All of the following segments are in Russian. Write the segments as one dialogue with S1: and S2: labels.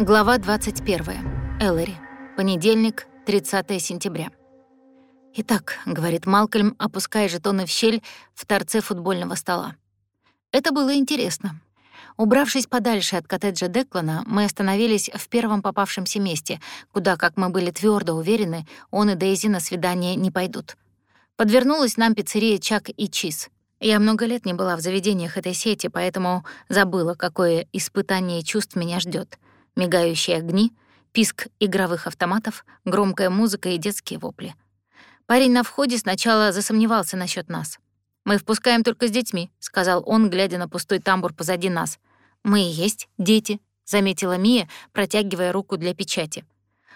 S1: Глава 21. Эллари. Понедельник, 30 сентября. «Итак», — говорит Малкольм, опуская жетоны в щель в торце футбольного стола. Это было интересно. Убравшись подальше от коттеджа Деклана, мы остановились в первом попавшемся месте, куда, как мы были твердо уверены, он и Дейзи на свидание не пойдут. Подвернулась нам пиццерия Чак и Чиз. Я много лет не была в заведениях этой сети, поэтому забыла, какое испытание чувств меня ждет: Мигающие огни, писк игровых автоматов, громкая музыка и детские вопли. Парень на входе сначала засомневался насчет нас. «Мы впускаем только с детьми», — сказал он, глядя на пустой тамбур позади нас. «Мы и есть дети», — заметила Мия, протягивая руку для печати.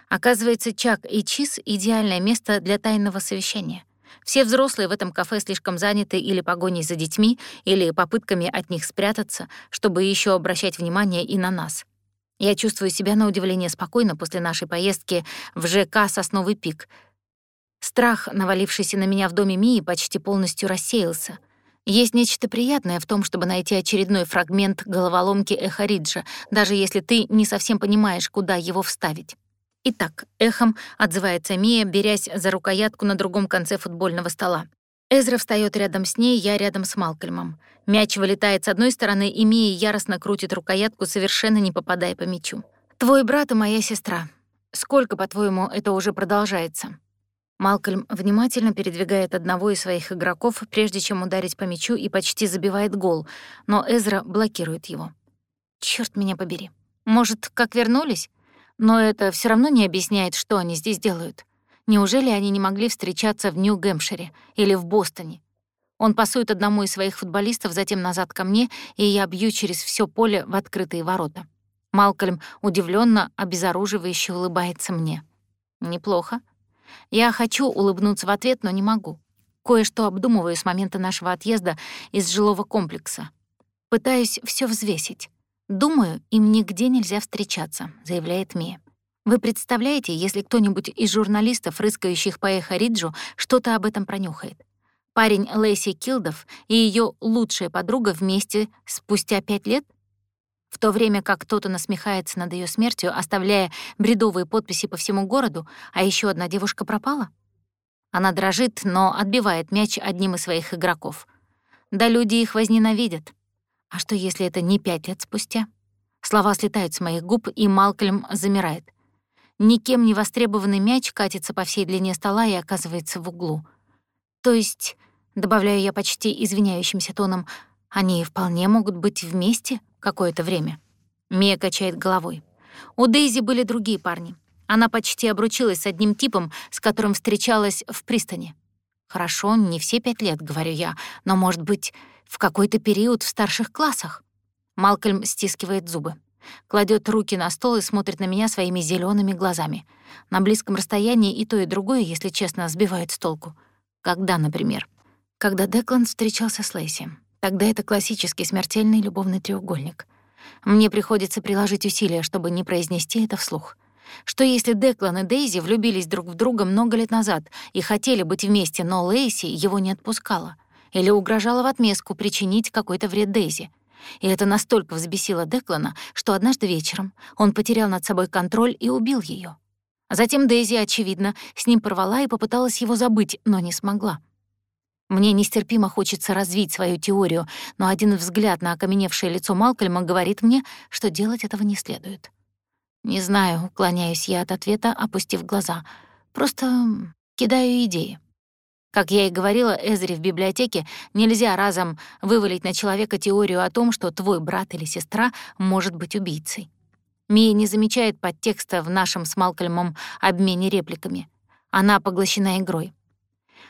S1: Оказывается, Чак и Чиз — идеальное место для тайного совещания. Все взрослые в этом кафе слишком заняты или погоней за детьми, или попытками от них спрятаться, чтобы еще обращать внимание и на нас. Я чувствую себя на удивление спокойно после нашей поездки в ЖК «Сосновый пик». Страх, навалившийся на меня в доме Мии, почти полностью рассеялся. Есть нечто приятное в том, чтобы найти очередной фрагмент головоломки Эхо Риджа, даже если ты не совсем понимаешь, куда его вставить. Итак, эхом отзывается Мия, берясь за рукоятку на другом конце футбольного стола. Эзра встаёт рядом с ней, я рядом с Малкольмом. Мяч вылетает с одной стороны, и Мия яростно крутит рукоятку, совершенно не попадая по мячу. «Твой брат и моя сестра. Сколько, по-твоему, это уже продолжается?» Малкольм внимательно передвигает одного из своих игроков, прежде чем ударить по мячу, и почти забивает гол, но Эзра блокирует его. «Чёрт меня побери. Может, как вернулись? Но это все равно не объясняет, что они здесь делают. Неужели они не могли встречаться в Нью-Гэмпшире или в Бостоне? Он пасует одному из своих футболистов, затем назад ко мне, и я бью через все поле в открытые ворота. Малкольм удивленно, обезоруживающе улыбается мне. Неплохо. Я хочу улыбнуться в ответ, но не могу. Кое-что обдумываю с момента нашего отъезда из жилого комплекса. Пытаюсь все взвесить. «Думаю, им нигде нельзя встречаться», — заявляет Мия. «Вы представляете, если кто-нибудь из журналистов, рыскающих по Эхо-Риджу, что-то об этом пронюхает? Парень Лэйси Килдов и ее лучшая подруга вместе спустя пять лет? В то время как кто-то насмехается над ее смертью, оставляя бредовые подписи по всему городу, а еще одна девушка пропала? Она дрожит, но отбивает мяч одним из своих игроков. Да люди их возненавидят. А что, если это не пять лет спустя? Слова слетают с моих губ, и Малкольм замирает. Никем не востребованный мяч катится по всей длине стола и оказывается в углу. То есть, добавляю я почти извиняющимся тоном, они вполне могут быть вместе какое-то время. Мия качает головой. У Дейзи были другие парни. Она почти обручилась с одним типом, с которым встречалась в пристани. Хорошо, не все пять лет, говорю я, но, может быть, в какой-то период в старших классах. Малкольм стискивает зубы. Кладет руки на стол и смотрит на меня своими зелеными глазами. На близком расстоянии и то, и другое, если честно, сбивает с толку. Когда, например? Когда Деклан встречался с Лейси. Тогда это классический смертельный любовный треугольник. Мне приходится приложить усилия, чтобы не произнести это вслух. Что если Деклан и Дейзи влюбились друг в друга много лет назад и хотели быть вместе, но Лейси его не отпускала? Или угрожала в отместку причинить какой-то вред Дейзи? И это настолько взбесило Деклана, что однажды вечером он потерял над собой контроль и убил ее. Затем Дейзи, очевидно, с ним порвала и попыталась его забыть, но не смогла. Мне нестерпимо хочется развить свою теорию, но один взгляд на окаменевшее лицо Малкольма говорит мне, что делать этого не следует. Не знаю, уклоняюсь я от ответа, опустив глаза. Просто кидаю идеи. Как я и говорила Эзри в библиотеке, нельзя разом вывалить на человека теорию о том, что твой брат или сестра может быть убийцей. Мия не замечает подтекста в нашем с Малкольмом обмене репликами. Она поглощена игрой.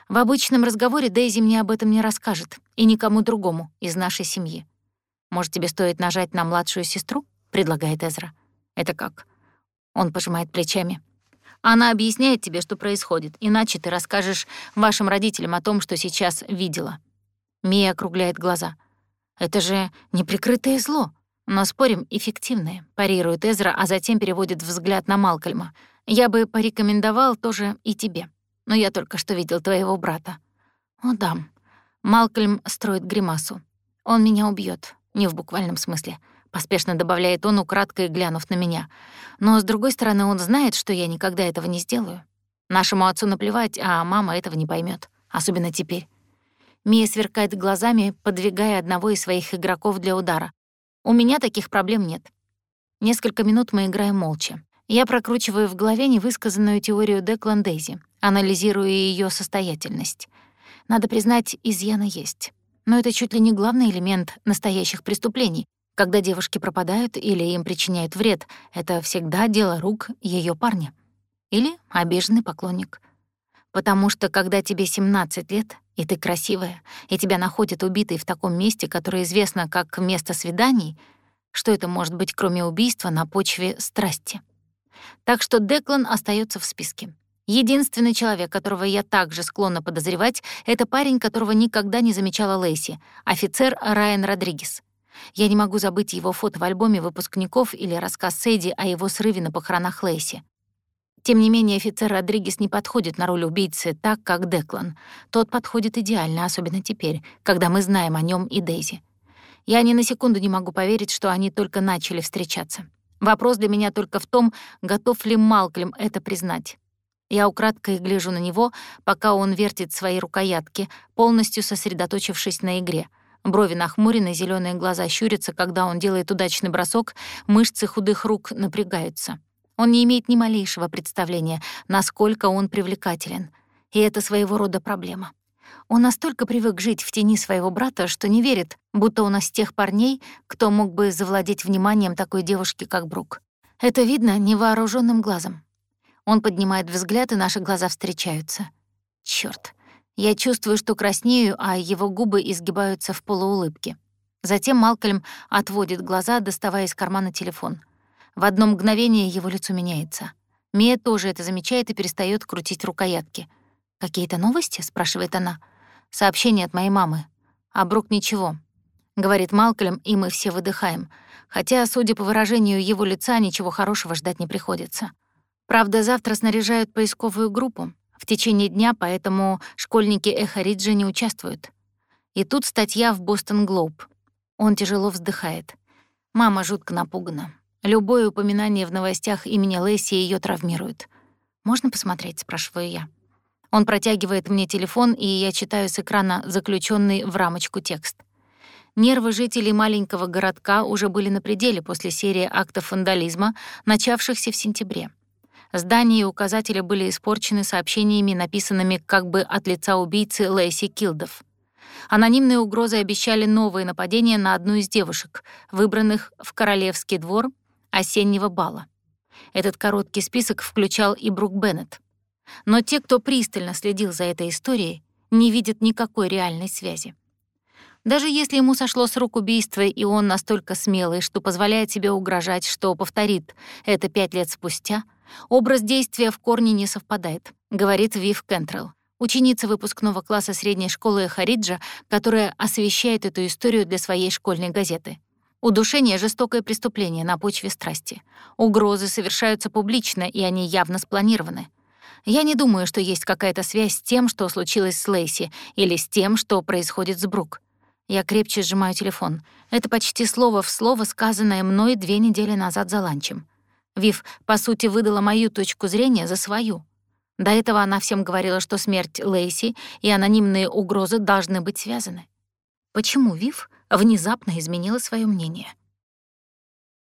S1: В обычном разговоре Дейзи мне об этом не расскажет, и никому другому из нашей семьи. «Может, тебе стоит нажать на младшую сестру?» — предлагает Эзра. «Это как?» Он пожимает плечами. Она объясняет тебе, что происходит, иначе ты расскажешь вашим родителям о том, что сейчас видела». Мия округляет глаза. «Это же неприкрытое зло, но, спорим, эффективное», — парирует Эзра, а затем переводит взгляд на Малкольма. «Я бы порекомендовал тоже и тебе, но я только что видел твоего брата». «О, да». Малкольм строит гримасу. «Он меня убьет, не в буквальном смысле. Поспешно добавляет он, украдкой глянув на меня. Но, с другой стороны, он знает, что я никогда этого не сделаю. Нашему отцу наплевать, а мама этого не поймет, особенно теперь. Мия сверкает глазами, подвигая одного из своих игроков для удара. У меня таких проблем нет. Несколько минут мы играем молча. Я прокручиваю в голове невысказанную теорию Деклан Дейзи, анализируя ее состоятельность. Надо признать, изъяны есть. Но это чуть ли не главный элемент настоящих преступлений. Когда девушки пропадают или им причиняют вред, это всегда дело рук ее парня. Или обиженный поклонник. Потому что когда тебе 17 лет, и ты красивая, и тебя находят убитой в таком месте, которое известно как место свиданий, что это может быть, кроме убийства, на почве страсти? Так что Деклан остается в списке. Единственный человек, которого я также склонна подозревать, это парень, которого никогда не замечала Лейси, офицер Райан Родригес. Я не могу забыть его фото в альбоме выпускников или рассказ Сэдди о его срыве на похоронах Лейси. Тем не менее, офицер Родригес не подходит на роль убийцы так, как Деклан. Тот подходит идеально, особенно теперь, когда мы знаем о нем и Дейзи. Я ни на секунду не могу поверить, что они только начали встречаться. Вопрос для меня только в том, готов ли Малклем это признать. Я украдкой гляжу на него, пока он вертит свои рукоятки, полностью сосредоточившись на игре. Брови нахмурены, зеленые глаза щурятся, когда он делает удачный бросок, мышцы худых рук напрягаются. Он не имеет ни малейшего представления, насколько он привлекателен. И это своего рода проблема. Он настолько привык жить в тени своего брата, что не верит, будто он из тех парней, кто мог бы завладеть вниманием такой девушки, как Брук. Это видно невооруженным глазом. Он поднимает взгляд, и наши глаза встречаются. Чёрт. Я чувствую, что краснею, а его губы изгибаются в полуулыбке. Затем Малкольм отводит глаза, доставая из кармана телефон. В одно мгновение его лицо меняется. Мия тоже это замечает и перестает крутить рукоятки. «Какие-то новости?» — спрашивает она. «Сообщение от моей мамы. А Брук ничего», — говорит Малкольм, и мы все выдыхаем. Хотя, судя по выражению его лица, ничего хорошего ждать не приходится. Правда, завтра снаряжают поисковую группу в течение дня, поэтому школьники Эхо Риджа не участвуют. И тут статья в Бостон Глоб. Он тяжело вздыхает. Мама жутко напугана. Любое упоминание в новостях имени Лэйси ее травмирует. «Можно посмотреть?» — спрашиваю я. Он протягивает мне телефон, и я читаю с экрана заключенный в рамочку текст. Нервы жителей маленького городка уже были на пределе после серии актов вандализма, начавшихся в сентябре. Здания и указатели были испорчены сообщениями, написанными как бы от лица убийцы Лэйси Килдов. Анонимные угрозы обещали новые нападения на одну из девушек, выбранных в Королевский двор осеннего бала. Этот короткий список включал и Брук Беннет. Но те, кто пристально следил за этой историей, не видят никакой реальной связи. Даже если ему сошло с рук убийство, и он настолько смелый, что позволяет себе угрожать, что повторит это пять лет спустя — Образ действия в корне не совпадает, говорит Вив Кентрелл, ученица выпускного класса средней школы Хариджа, которая освещает эту историю для своей школьной газеты. Удушение — жестокое преступление на почве страсти. Угрозы совершаются публично, и они явно спланированы. Я не думаю, что есть какая-то связь с тем, что случилось с Лейси, или с тем, что происходит с Брук. Я крепче сжимаю телефон. Это почти слово в слово, сказанное мной две недели назад за ланчем. Вив, по сути, выдала мою точку зрения за свою. До этого она всем говорила, что смерть Лейси и анонимные угрозы должны быть связаны. Почему Вив внезапно изменила свое мнение?